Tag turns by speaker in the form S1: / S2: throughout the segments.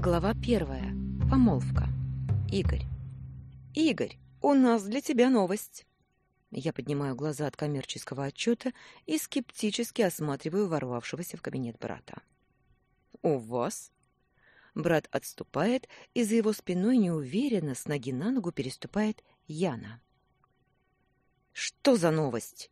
S1: Глава первая. Помолвка. Игорь. Игорь, у нас для тебя новость. Я поднимаю глаза от коммерческого отчета и скептически осматриваю ворвавшегося в кабинет брата. У вас? Брат отступает, и за его спиной неуверенно с ноги на ногу переступает Яна. Что за новость?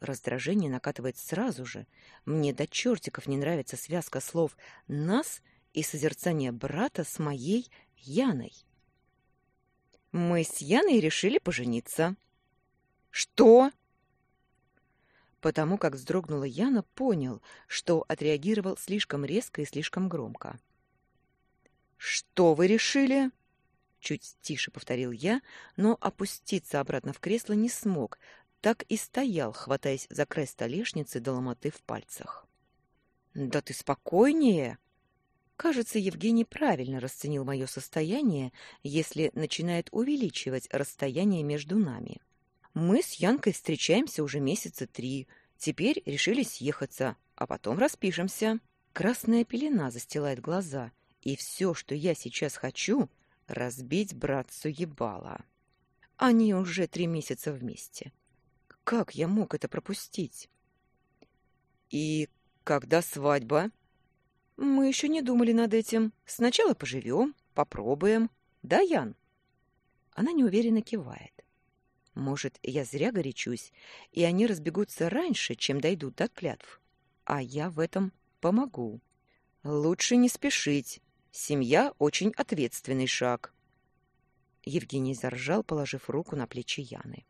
S1: Раздражение накатывает сразу же. Мне до чертиков не нравится связка слов «нас» и созерцание брата с моей Яной. Мы с Яной решили пожениться. Что? Потому как вздрогнула Яна, понял, что отреагировал слишком резко и слишком громко. Что вы решили? Чуть тише повторил я, но опуститься обратно в кресло не смог, так и стоял, хватаясь за край столешницы до ломоты в пальцах. «Да ты спокойнее!» Кажется, Евгений правильно расценил мое состояние, если начинает увеличивать расстояние между нами. Мы с Янкой встречаемся уже месяца три, теперь решили съехаться, а потом распишемся. Красная пелена застилает глаза, и все, что я сейчас хочу, разбить братцу ебало. Они уже три месяца вместе. Как я мог это пропустить? И когда свадьба? Мы еще не думали над этим. Сначала поживем, попробуем. Да, Ян? Она неуверенно кивает. Может, я зря горячусь, и они разбегутся раньше, чем дойдут до клятв. А я в этом помогу. Лучше не спешить. Семья — очень ответственный шаг. Евгений заржал, положив руку на плечи Яны.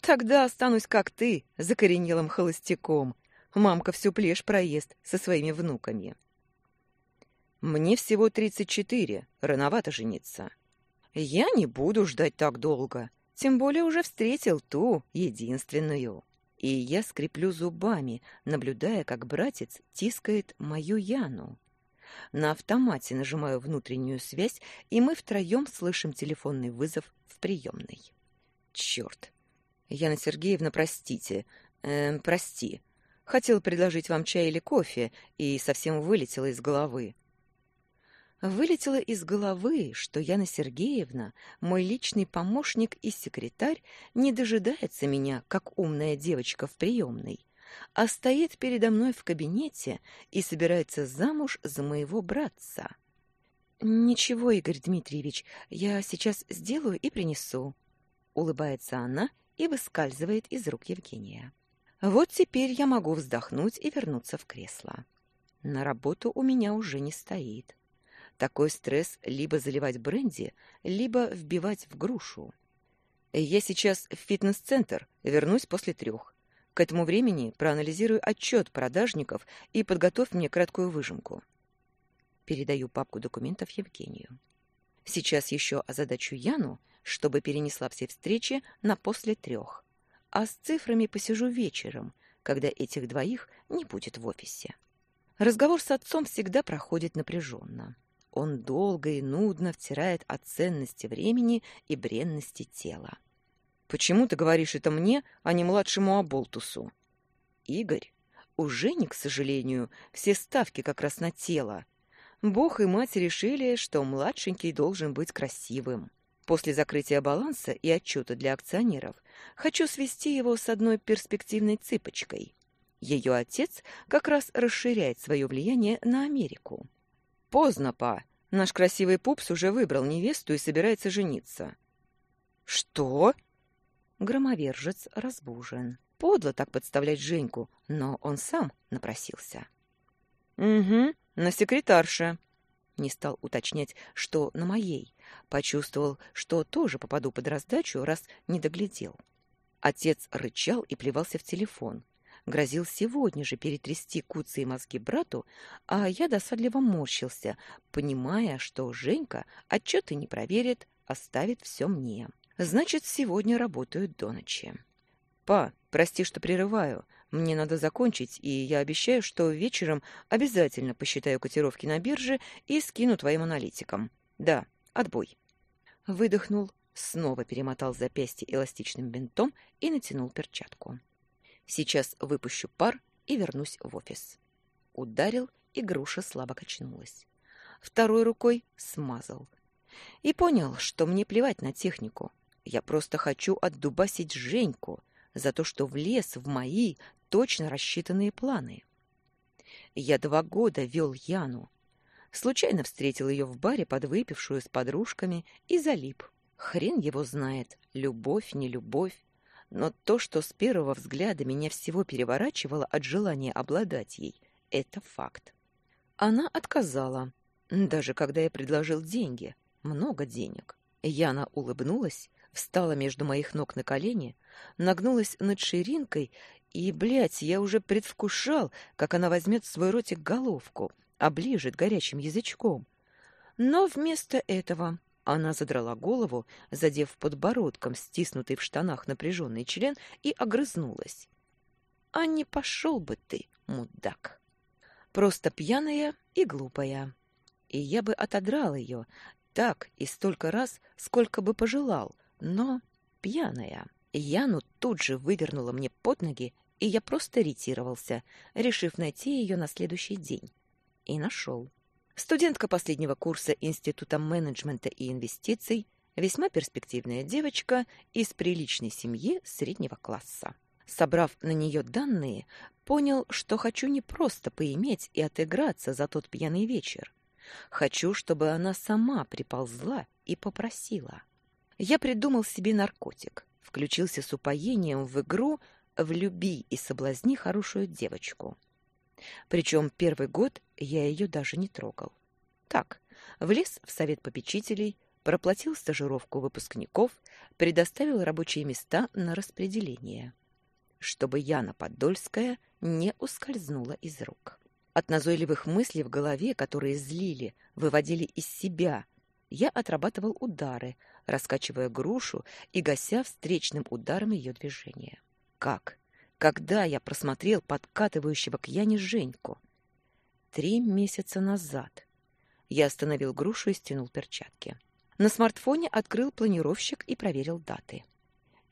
S1: Тогда останусь как ты, закоренелым холостяком. Мамка всю плешь проест со своими внуками. Мне всего тридцать четыре, рановато жениться. Я не буду ждать так долго, тем более уже встретил ту, единственную. И я скреплю зубами, наблюдая, как братец тискает мою Яну. На автомате нажимаю внутреннюю связь, и мы втроем слышим телефонный вызов в приемной. Черт, Яна Сергеевна, простите. Э, прости. Хотел предложить вам чай или кофе, и совсем вылетело из головы. Вылетело из головы, что Яна Сергеевна, мой личный помощник и секретарь, не дожидается меня, как умная девочка в приемной, а стоит передо мной в кабинете и собирается замуж за моего братца. «Ничего, Игорь Дмитриевич, я сейчас сделаю и принесу», — улыбается она и выскальзывает из рук Евгения. Вот теперь я могу вздохнуть и вернуться в кресло. На работу у меня уже не стоит. Такой стресс либо заливать бренди, либо вбивать в грушу. Я сейчас в фитнес-центр, вернусь после трех. К этому времени проанализирую отчет продажников и подготовь мне краткую выжимку. Передаю папку документов Евгению. Сейчас еще озадачу Яну, чтобы перенесла все встречи на после трех. А с цифрами посижу вечером, когда этих двоих не будет в офисе. Разговор с отцом всегда проходит напряженно. Он долго и нудно втирает о ценности времени и бренности тела. «Почему ты говоришь это мне, а не младшему Аболтусу?» «Игорь, у Жени, к сожалению, все ставки как раз на тело. Бог и мать решили, что младшенький должен быть красивым. После закрытия баланса и отчета для акционеров хочу свести его с одной перспективной цыпочкой. Ее отец как раз расширяет свое влияние на Америку. «Поздно, па. Наш красивый пупс уже выбрал невесту и собирается жениться». «Что?» Громовержец разбужен. Подло так подставлять Женьку, но он сам напросился. «Угу, на секретарше», не стал уточнять, что на моей. Почувствовал, что тоже попаду под раздачу, раз не доглядел. Отец рычал и плевался в телефон. Грозил сегодня же перетрясти куцы и мозги брату, а я досадливо морщился, понимая, что Женька отчеты не проверит, оставит все мне. Значит, сегодня работают до ночи. «Па, прости, что прерываю. Мне надо закончить, и я обещаю, что вечером обязательно посчитаю котировки на бирже и скину твоим аналитикам. Да, отбой. Выдохнул, снова перемотал запястье эластичным бинтом и натянул перчатку. Сейчас выпущу пар и вернусь в офис. Ударил, и груша слабо качнулась. второй рукой смазал. И понял, что мне плевать на технику. Я просто хочу отдубасить Женьку за то, что влез в мои точно рассчитанные планы. Я два года вел Яну. Случайно встретил ее в баре, подвыпившую с подружками, и залип. Хрен его знает, любовь, не любовь. Но то, что с первого взгляда меня всего переворачивало от желания обладать ей, это факт. Она отказала, даже когда я предложил деньги, много денег. Яна улыбнулась, встала между моих ног на колени, нагнулась над ширинкой, и, блядь, я уже предвкушал, как она возьмет в свой ротик головку, оближет горячим язычком. Но вместо этого она задрала голову, задев подбородком стиснутый в штанах напряженный член, и огрызнулась. «А не пошел бы ты, мудак!» Просто пьяная и глупая. И я бы отодрал ее так и столько раз, сколько бы пожелал, но пьяная. Яну тут же вывернула мне под ноги, и я просто ретировался, решив найти ее на следующий день. И нашел. Студентка последнего курса Института менеджмента и инвестиций, весьма перспективная девочка из приличной семьи среднего класса. Собрав на нее данные, понял, что хочу не просто поиметь и отыграться за тот пьяный вечер. Хочу, чтобы она сама приползла и попросила. Я придумал себе наркотик, включился с упоением в игру «Влюби и соблазни хорошую девочку». Причем первый год я ее даже не трогал. Так, влез в совет попечителей, проплатил стажировку выпускников, предоставил рабочие места на распределение, чтобы Яна Подольская не ускользнула из рук. От назойливых мыслей в голове, которые злили, выводили из себя, я отрабатывал удары, раскачивая грушу и гася встречным ударом ее движения. Как? Когда я просмотрел подкатывающего к Яне Женьку. Три месяца назад. Я остановил грушу и стянул перчатки. На смартфоне открыл планировщик и проверил даты.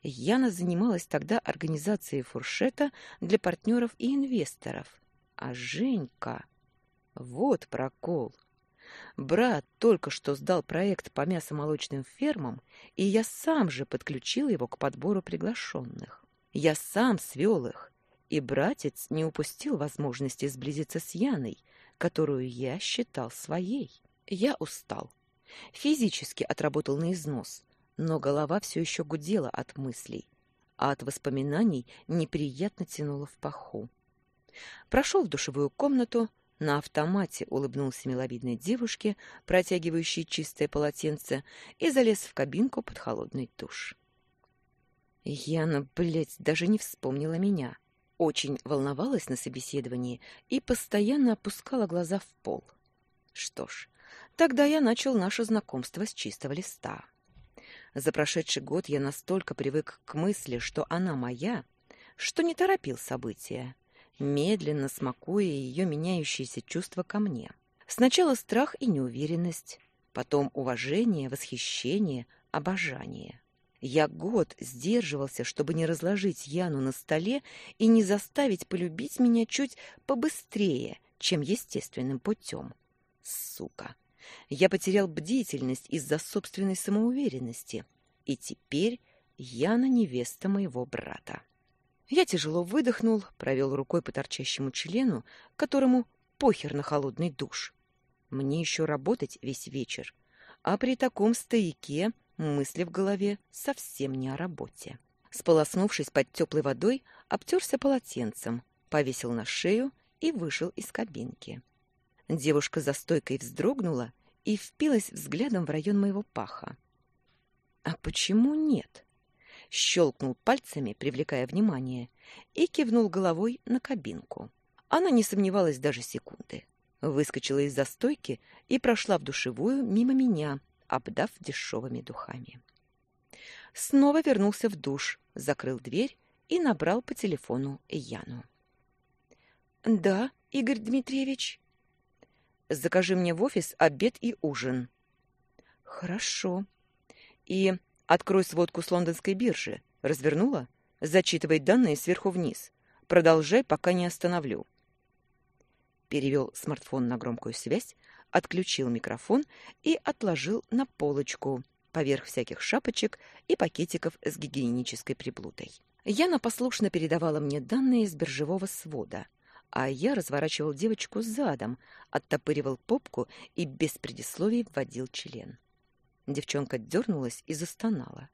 S1: Яна занималась тогда организацией фуршета для партнеров и инвесторов. А Женька... Вот прокол. Брат только что сдал проект по мясомолочным фермам, и я сам же подключил его к подбору приглашенных. Я сам свел их, и братец не упустил возможности сблизиться с Яной, которую я считал своей. Я устал. Физически отработал на износ, но голова все еще гудела от мыслей, а от воспоминаний неприятно тянуло в паху. Прошел в душевую комнату, на автомате улыбнулся миловидной девушке, протягивающей чистое полотенце, и залез в кабинку под холодный душ. Яна, блядь, даже не вспомнила меня. Очень волновалась на собеседовании и постоянно опускала глаза в пол. Что ж, тогда я начал наше знакомство с чистого листа. За прошедший год я настолько привык к мысли, что она моя, что не торопил события, медленно смакуя ее меняющиеся чувства ко мне. Сначала страх и неуверенность, потом уважение, восхищение, обожание. Я год сдерживался, чтобы не разложить Яну на столе и не заставить полюбить меня чуть побыстрее, чем естественным путем. Сука! Я потерял бдительность из-за собственной самоуверенности, и теперь Яна невеста моего брата. Я тяжело выдохнул, провел рукой по торчащему члену, которому похер на холодный душ. Мне еще работать весь вечер, а при таком стояке Мысли в голове совсем не о работе. Сполоснувшись под теплой водой, обтерся полотенцем, повесил на шею и вышел из кабинки. Девушка за стойкой вздрогнула и впилась взглядом в район моего паха. «А почему нет?» Щелкнул пальцами, привлекая внимание, и кивнул головой на кабинку. Она не сомневалась даже секунды. Выскочила из-за стойки и прошла в душевую мимо меня, обдав дешевыми духами. Снова вернулся в душ, закрыл дверь и набрал по телефону Яну. «Да, Игорь Дмитриевич?» «Закажи мне в офис обед и ужин». «Хорошо. И открой сводку с лондонской биржи. Развернула? Зачитывай данные сверху вниз. Продолжай, пока не остановлю». Перевел смартфон на громкую связь, отключил микрофон и отложил на полочку поверх всяких шапочек и пакетиков с гигиенической приблудой. Яна послушно передавала мне данные из биржевого свода, а я разворачивал девочку задом, оттопыривал попку и без предисловий вводил член. Девчонка дернулась и застонала.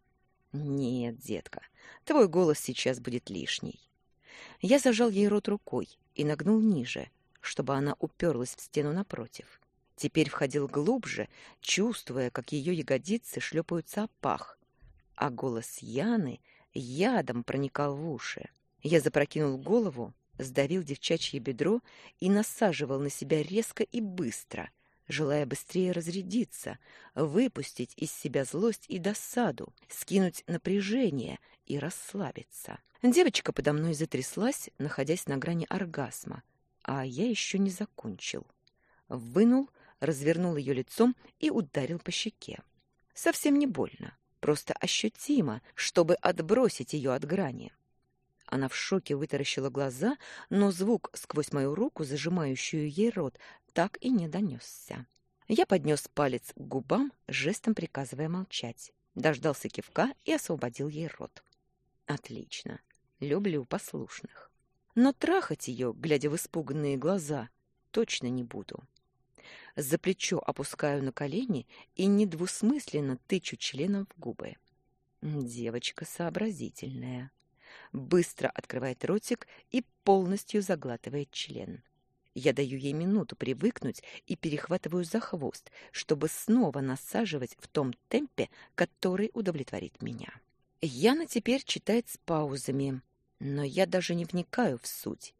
S1: «Нет, детка, твой голос сейчас будет лишний». Я зажал ей рот рукой и нагнул ниже, чтобы она уперлась в стену напротив. Теперь входил глубже, чувствуя, как ее ягодицы шлепаются о пах, а голос Яны ядом проникал в уши. Я запрокинул голову, сдавил девчачье бедро и насаживал на себя резко и быстро, желая быстрее разрядиться, выпустить из себя злость и досаду, скинуть напряжение и расслабиться. Девочка подо мной затряслась, находясь на грани оргазма, а я еще не закончил. Вынул, развернул ее лицом и ударил по щеке. Совсем не больно, просто ощутимо, чтобы отбросить ее от грани. Она в шоке вытаращила глаза, но звук сквозь мою руку, зажимающую ей рот, так и не донесся. Я поднес палец к губам, жестом приказывая молчать. Дождался кивка и освободил ей рот. Отлично. Люблю послушных. Но трахать ее, глядя в испуганные глаза, точно не буду. За плечо опускаю на колени и недвусмысленно тычу членом в губы. Девочка сообразительная быстро открывает ротик и полностью заглатывает член. Я даю ей минуту привыкнуть и перехватываю за хвост, чтобы снова насаживать в том темпе, который удовлетворит меня. Яна теперь читает с паузами, но я даже не вникаю в суть.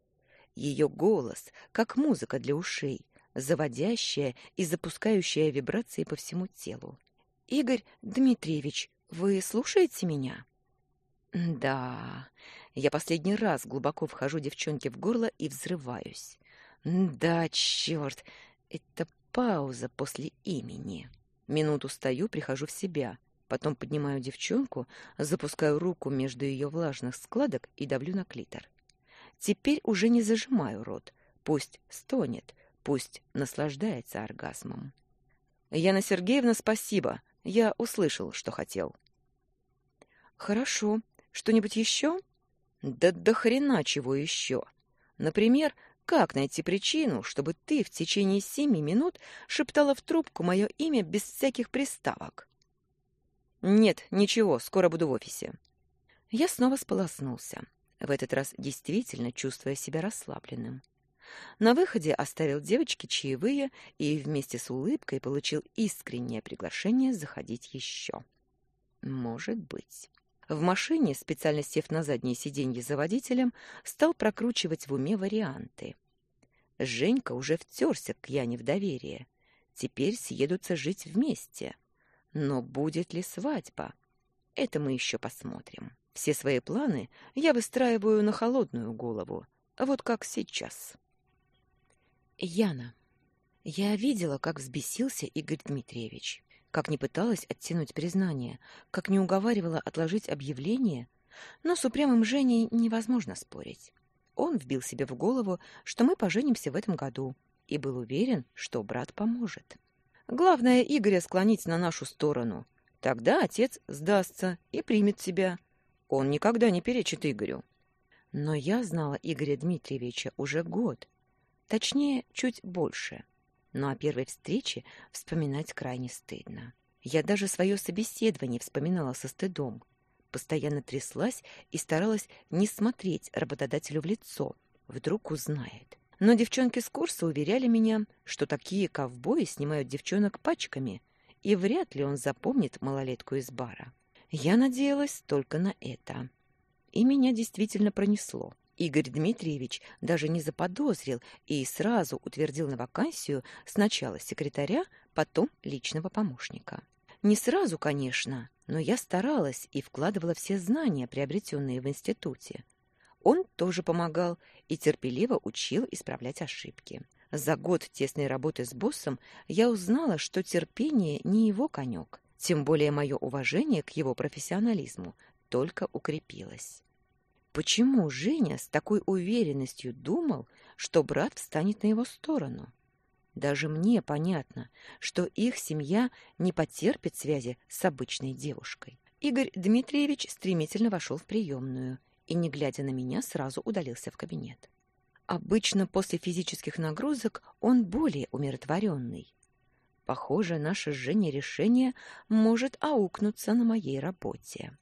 S1: Ее голос, как музыка для ушей, заводящая и запускающая вибрации по всему телу. «Игорь Дмитриевич, вы слушаете меня?» Да, я последний раз глубоко вхожу девчонке в горло и взрываюсь. Да, черт, это пауза после имени. Минуту стою, прихожу в себя, потом поднимаю девчонку, запускаю руку между ее влажных складок и давлю на клитор. Теперь уже не зажимаю рот, пусть стонет, пусть наслаждается оргазмом. Яна Сергеевна, спасибо. Я услышал, что хотел. Хорошо, что-нибудь еще? Да до хрена чего еще. Например, как найти причину, чтобы ты в течение семи минут шептала в трубку мое имя без всяких приставок? Нет, ничего, скоро буду в офисе. Я снова сполоснулся, в этот раз действительно чувствуя себя расслабленным. На выходе оставил девочке чаевые и вместе с улыбкой получил искреннее приглашение заходить еще. Может быть. В машине, специально сев на заднее сиденье за водителем, стал прокручивать в уме варианты. Женька уже втерся к Яне в доверие. Теперь съедутся жить вместе. Но будет ли свадьба? Это мы еще посмотрим. Все свои планы я выстраиваю на холодную голову, вот как сейчас. Яна. Я видела, как взбесился Игорь Дмитриевич как не пыталась оттянуть признание, как не уговаривала отложить объявление, но с упрямым Женей невозможно спорить. Он вбил себе в голову, что мы поженимся в этом году, и был уверен, что брат поможет. Главное Игоря склонить на нашу сторону. Тогда отец сдастся и примет себя. Он никогда не перечит Игорю. Но я знала Игоря Дмитриевича уже год. Точнее, чуть больше но о первой встрече вспоминать крайне стыдно. Я даже свое собеседование вспоминала со стыдом. Постоянно тряслась и старалась не смотреть работодателю в лицо. Вдруг узнает. Но девчонки с курса уверяли меня, что такие ковбои снимают девчонок пачками, и вряд ли он запомнит малолетку из бара. Я надеялась только на это. И меня действительно пронесло. Игорь Дмитриевич даже не заподозрил и сразу утвердил на вакансию сначала секретаря, потом личного помощника. Не сразу, конечно, но я старалась и вкладывала все знания, приобретенные в институте. Он тоже помогал и терпеливо учил исправлять ошибки. За год тесной работы с боссом я узнала, что терпение не его конек, тем более мое уважение к его профессионализму только укрепилось. Почему Женя с такой уверенностью думал, что брат встанет на его сторону? Даже мне понятно, что их семья не потерпит связи с обычной девушкой. Игорь Дмитриевич стремительно вошел в приемную и, не глядя на меня, сразу удалился в кабинет. Обычно после физических нагрузок он более умиротворенный. Похоже, наше с Женей решение может аукнуться на моей работе.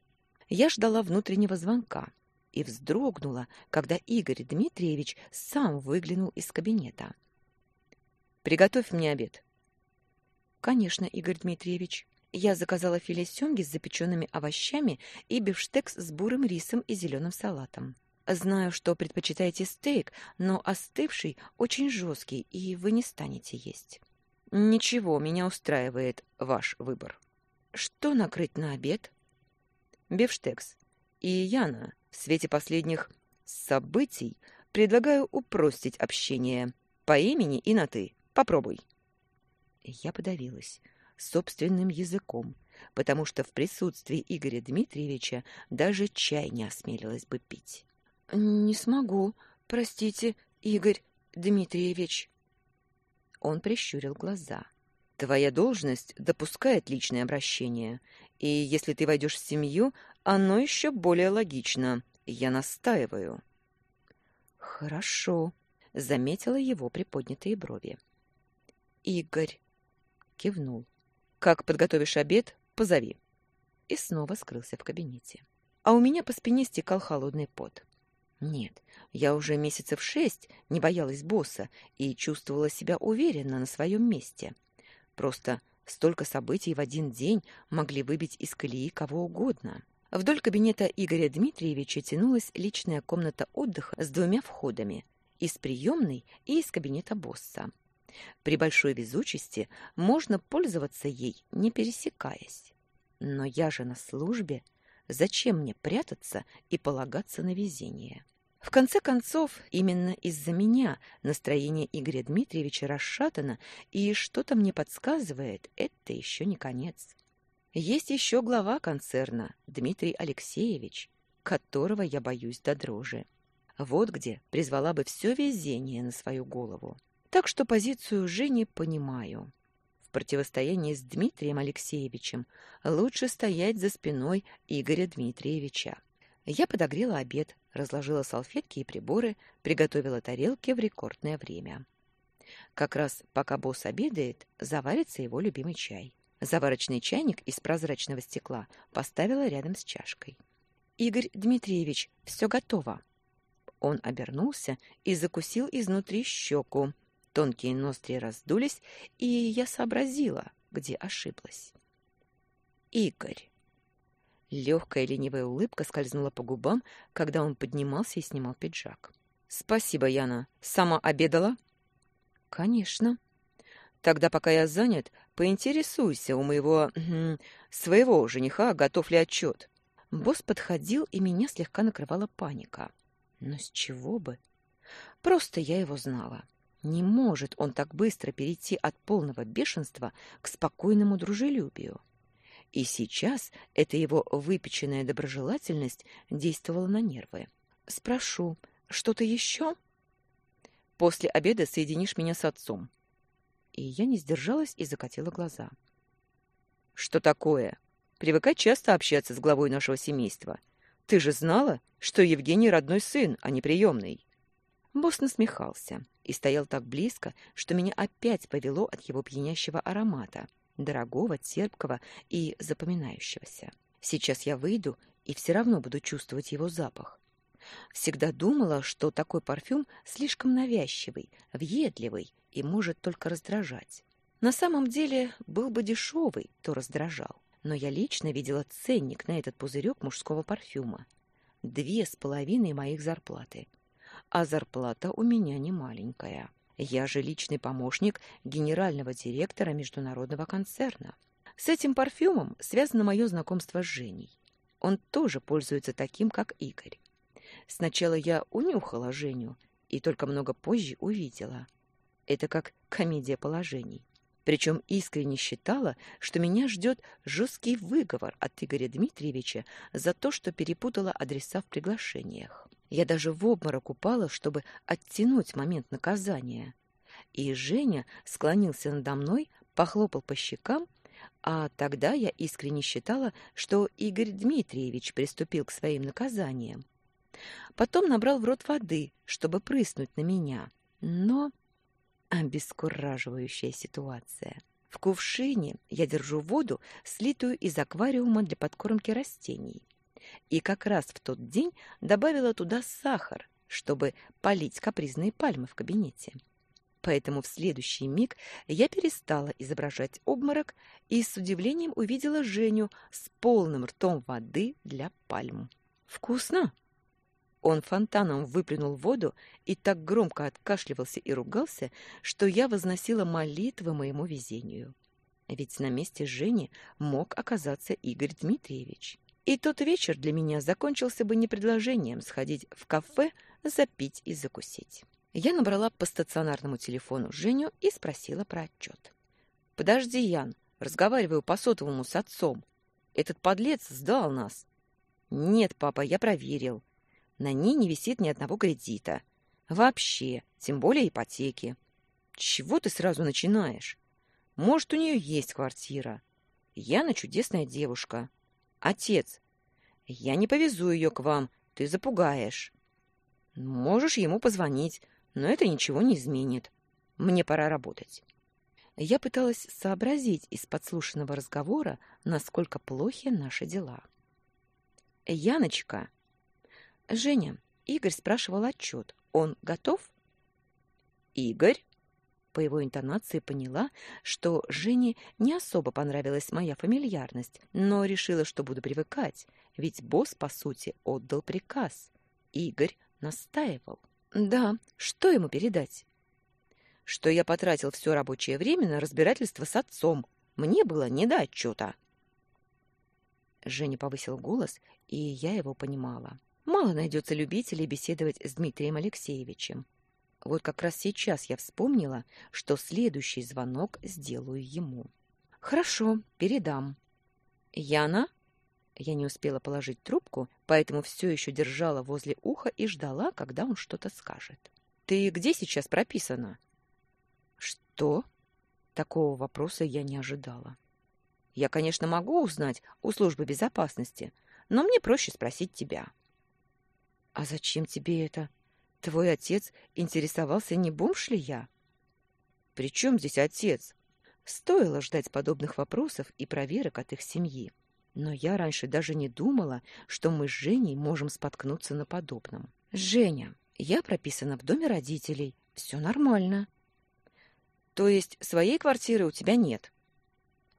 S1: Я ждала внутреннего звонка и вздрогнула, когда Игорь Дмитриевич сам выглянул из кабинета. «Приготовь мне обед». «Конечно, Игорь Дмитриевич». Я заказала филе семги с запеченными овощами и бифштекс с бурым рисом и зеленым салатом. Знаю, что предпочитаете стейк, но остывший очень жесткий, и вы не станете есть. Ничего, меня устраивает ваш выбор. Что накрыть на обед? Бифштекс. И Яна, в свете последних событий, предлагаю упростить общение по имени и на «ты». Попробуй. Я подавилась собственным языком, потому что в присутствии Игоря Дмитриевича даже чай не осмелилась бы пить. «Не смогу. Простите, Игорь Дмитриевич». Он прищурил глаза. «Твоя должность допускает личное обращение, и если ты войдешь в семью, оно еще более логично. Я настаиваю». «Хорошо», — заметила его приподнятые брови. «Игорь», — кивнул. Как подготовишь обед, позови. И снова скрылся в кабинете. А у меня по спине стекал холодный пот. Нет, я уже месяцев шесть не боялась босса и чувствовала себя уверенно на своем месте. Просто столько событий в один день могли выбить из колеи кого угодно. Вдоль кабинета Игоря Дмитриевича тянулась личная комната отдыха с двумя входами – из приемной и из кабинета босса. При большой везучести можно пользоваться ей, не пересекаясь. Но я же на службе. Зачем мне прятаться и полагаться на везение? В конце концов, именно из-за меня настроение Игоря Дмитриевича расшатано, и что-то мне подсказывает, это еще не конец. Есть еще глава концерна, Дмитрий Алексеевич, которого я боюсь до дрожи. Вот где призвала бы все везение на свою голову. Так что позицию Жени понимаю. В противостоянии с Дмитрием Алексеевичем лучше стоять за спиной Игоря Дмитриевича. Я подогрела обед, разложила салфетки и приборы, приготовила тарелки в рекордное время. Как раз пока босс обедает, заварится его любимый чай. Заварочный чайник из прозрачного стекла поставила рядом с чашкой. «Игорь Дмитриевич, все готово». Он обернулся и закусил изнутри щеку, Тонкие ноздри раздулись, и я сообразила, где ошиблась. Игорь. Легкая ленивая улыбка скользнула по губам, когда он поднимался и снимал пиджак. «Спасибо, Яна. Сама обедала?» «Конечно». «Тогда, пока я занят, поинтересуйся у моего... своего жениха, готов ли отчет». Босс подходил, и меня слегка накрывала паника. Но с чего бы? Просто я его знала. Не может он так быстро перейти от полного бешенства к спокойному дружелюбию. И сейчас эта его выпеченная доброжелательность действовала на нервы. «Спрошу, что-то еще?» «После обеда соединишь меня с отцом». И я не сдержалась и закатила глаза. «Что такое? Привыкай часто общаться с главой нашего семейства. Ты же знала, что Евгений родной сын, а не приемный?» Босс насмехался и стоял так близко, что меня опять повело от его пьянящего аромата, дорогого, терпкого и запоминающегося. Сейчас я выйду и все равно буду чувствовать его запах. Всегда думала, что такой парфюм слишком навязчивый, въедливый и может только раздражать. На самом деле был бы дешевый, то раздражал. Но я лично видела ценник на этот пузырек мужского парфюма. Две с половиной моих зарплаты — а зарплата у меня не маленькая. Я же личный помощник генерального директора международного концерна. С этим парфюмом связано мое знакомство с Женей. Он тоже пользуется таким, как Игорь. Сначала я унюхала Женю и только много позже увидела. Это как комедия положений. Причем искренне считала, что меня ждет жесткий выговор от Игоря Дмитриевича за то, что перепутала адреса в приглашениях. Я даже в обморок упала, чтобы оттянуть момент наказания. и Женя склонился надо мной, похлопал по щекам, а тогда я искренне считала, что Игорь Дмитриевич приступил к своим наказаниям. Потом набрал в рот воды, чтобы прыснуть на меня. Но обескураживающая ситуация. В кувшине я держу воду, слитую из аквариума для подкормки растений. И как раз в тот день добавила туда сахар, чтобы полить капризные пальмы в кабинете. Поэтому в следующий миг я перестала изображать обморок и с удивлением увидела Женю с полным ртом воды для пальм. «Вкусно!» Он фонтаном выплюнул воду и так громко откашливался и ругался, что я возносила молитвы моему везению. Ведь на месте Жени мог оказаться Игорь Дмитриевич. И тот вечер для меня закончился бы не предложением сходить в кафе, запить и закусить. Я набрала по стационарному телефону Женю и спросила про отчет. «Подожди, Ян, разговариваю по сотовому с отцом. Этот подлец сдал нас». «Нет, папа, я проверил. На ней не висит ни одного кредита. Вообще, тем более ипотеки. Чего ты сразу начинаешь? Может, у нее есть квартира. Яна чудесная девушка. Отец, я не повезу ее к вам, ты запугаешь. Можешь ему позвонить, но это ничего не изменит. Мне пора работать. Я пыталась сообразить из подслушанного разговора, насколько плохи наши дела. «Яночка!» «Женя, Игорь спрашивал отчет. Он готов?» «Игорь?» По его интонации поняла, что Жене не особо понравилась моя фамильярность, но решила, что буду привыкать, ведь босс, по сути, отдал приказ. Игорь настаивал. Да, что ему передать? Что я потратил все рабочее время на разбирательство с отцом. Мне было не до отчета. Женя повысил голос, и я его понимала. Мало найдется любителей беседовать с Дмитрием Алексеевичем. Вот как раз сейчас я вспомнила, что следующий звонок сделаю ему. Хорошо, передам. Яна? Я не успела положить трубку, поэтому все еще держала возле уха и ждала, когда он что-то скажет. «Ты где сейчас прописана?» «Что?» Такого вопроса я не ожидала. «Я, конечно, могу узнать у службы безопасности, но мне проще спросить тебя». «А зачем тебе это? Твой отец интересовался, не бомж ли я?» «При чем здесь отец?» Стоило ждать подобных вопросов и проверок от их семьи. Но я раньше даже не думала, что мы с Женей можем споткнуться на подобном. «Женя, я прописана в доме родителей. Все нормально». «То есть своей квартиры у тебя нет?»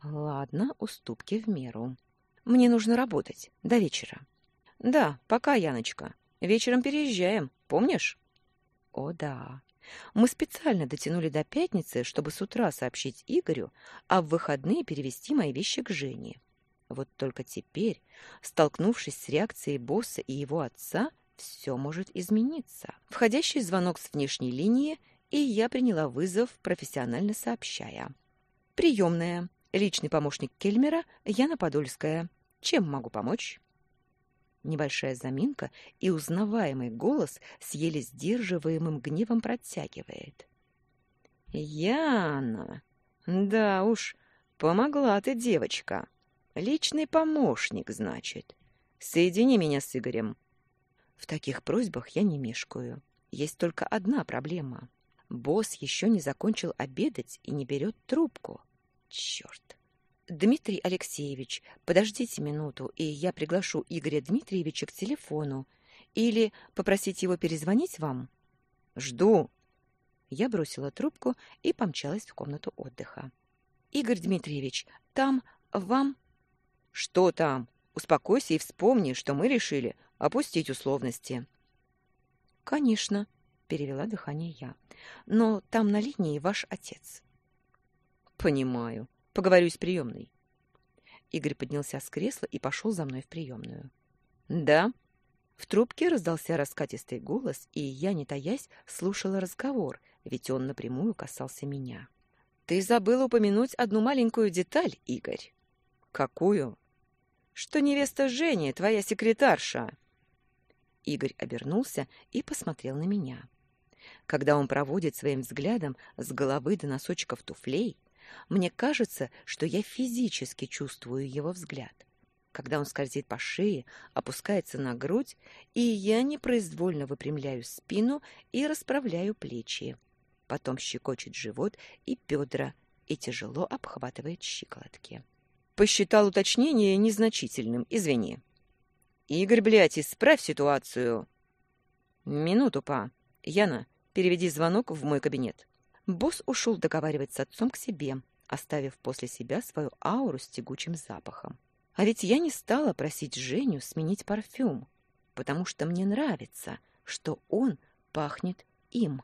S1: «Ладно, уступки в меру. Мне нужно работать. До вечера». «Да, пока, Яночка. Вечером переезжаем, помнишь?» «О, да. Мы специально дотянули до пятницы, чтобы с утра сообщить Игорю, а в выходные перевести мои вещи к Жене. Вот только теперь, столкнувшись с реакцией босса и его отца, все может измениться. Входящий звонок с внешней линии, и я приняла вызов, профессионально сообщая. «Приемная. Личный помощник Кельмера, Яна Подольская. Чем могу помочь?» Небольшая заминка, и узнаваемый голос с еле сдерживаемым гневом протягивает. «Яна! Да уж, помогла ты, девочка!» Личный помощник, значит. Соедини меня с Игорем. В таких просьбах я не мешкаю. Есть только одна проблема. Босс еще не закончил обедать и не берет трубку. Черт! Дмитрий Алексеевич, подождите минуту, и я приглашу Игоря Дмитриевича к телефону. Или попросить его перезвонить вам? Жду. Я бросила трубку и помчалась в комнату отдыха. Игорь Дмитриевич, там вам что там? Успокойся и вспомни, что мы решили опустить условности. Конечно, перевела дыхание я. Но там на линии ваш отец. Понимаю. Поговорю с приемной. Игорь поднялся с кресла и пошел за мной в приемную. Да. В трубке раздался раскатистый голос, и я, не таясь, слушала разговор, ведь он напрямую касался меня. Ты забыл упомянуть одну маленькую деталь, Игорь. Какую? что невеста Женя твоя секретарша. Игорь обернулся и посмотрел на меня. Когда он проводит своим взглядом с головы до носочков туфлей, мне кажется, что я физически чувствую его взгляд. Когда он скользит по шее, опускается на грудь, и я непроизвольно выпрямляю спину и расправляю плечи. Потом щекочет живот и бедра и тяжело обхватывает щиколотки. Посчитал уточнение незначительным, извини. Игорь, блядь, исправь ситуацию. Минуту, па. Яна, переведи звонок в мой кабинет. Босс ушел договаривать с отцом к себе, оставив после себя свою ауру с тягучим запахом. А ведь я не стала просить Женю сменить парфюм, потому что мне нравится, что он пахнет им.